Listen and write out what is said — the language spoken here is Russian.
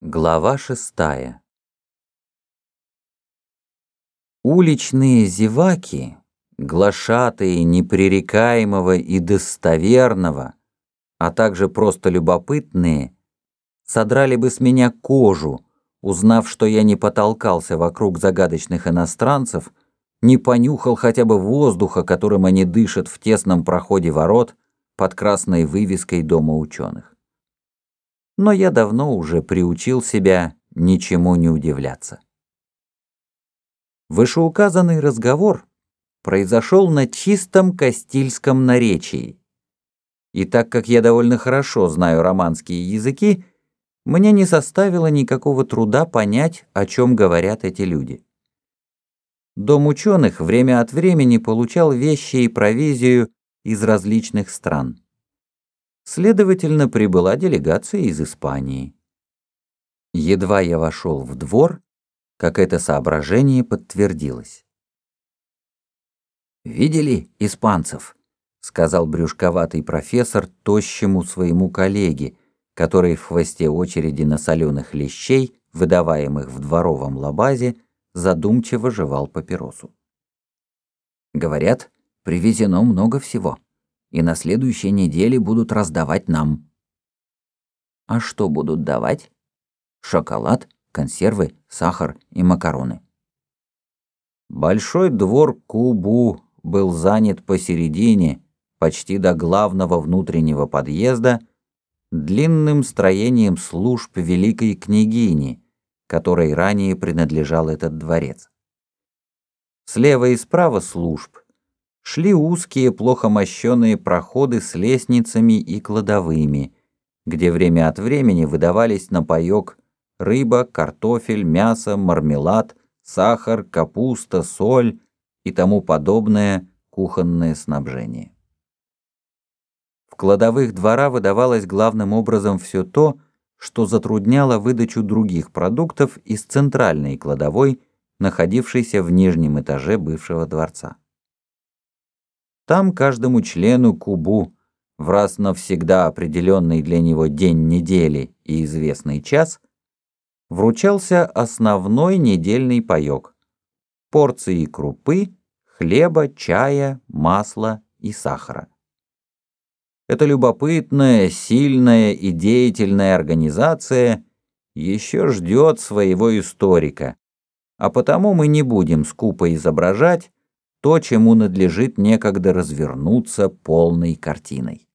Глава шестая. Уличные зеваки, глашатые непререкаемого и достоверного, а также просто любопытные, содрали бы с меня кожу, узнав, что я не потолкался вокруг загадочных иностранцев, не понюхал хотя бы воздуха, которым они дышат в тесном проходе ворот под красной вывеской Дома ученых но я давно уже приучил себя ничему не удивляться. Вышеуказанный разговор произошел на чистом кастильском наречии. И так как я довольно хорошо знаю романские языки, мне не составило никакого труда понять, о чем говорят эти люди. Дом ученых время от времени получал вещи и провизию из различных стран. Следовательно, прибыла делегация из Испании. Едва я вошел в двор, как это соображение подтвердилось. «Видели испанцев?» — сказал брюшковатый профессор тощему своему коллеге, который в хвосте очереди на соленых лещей, выдаваемых в дворовом лабазе, задумчиво жевал папиросу. «Говорят, привезено много всего» и на следующей неделе будут раздавать нам. А что будут давать? Шоколад, консервы, сахар и макароны. Большой двор Кубу был занят посередине, почти до главного внутреннего подъезда, длинным строением служб великой княгини, которой ранее принадлежал этот дворец. Слева и справа служб шли узкие, плохо мощенные проходы с лестницами и кладовыми, где время от времени выдавались на паёк рыба, картофель, мясо, мармелад, сахар, капуста, соль и тому подобное кухонное снабжение. В кладовых двора выдавалось главным образом все то, что затрудняло выдачу других продуктов из центральной кладовой, находившейся в нижнем этаже бывшего дворца. Там каждому члену Кубу в раз навсегда определенный для него день недели и известный час вручался основной недельный паёк, порции крупы, хлеба, чая, масла и сахара. Эта любопытная, сильная и деятельная организация еще ждет своего историка, а потому мы не будем скупо изображать, то, чему надлежит некогда развернуться полной картиной.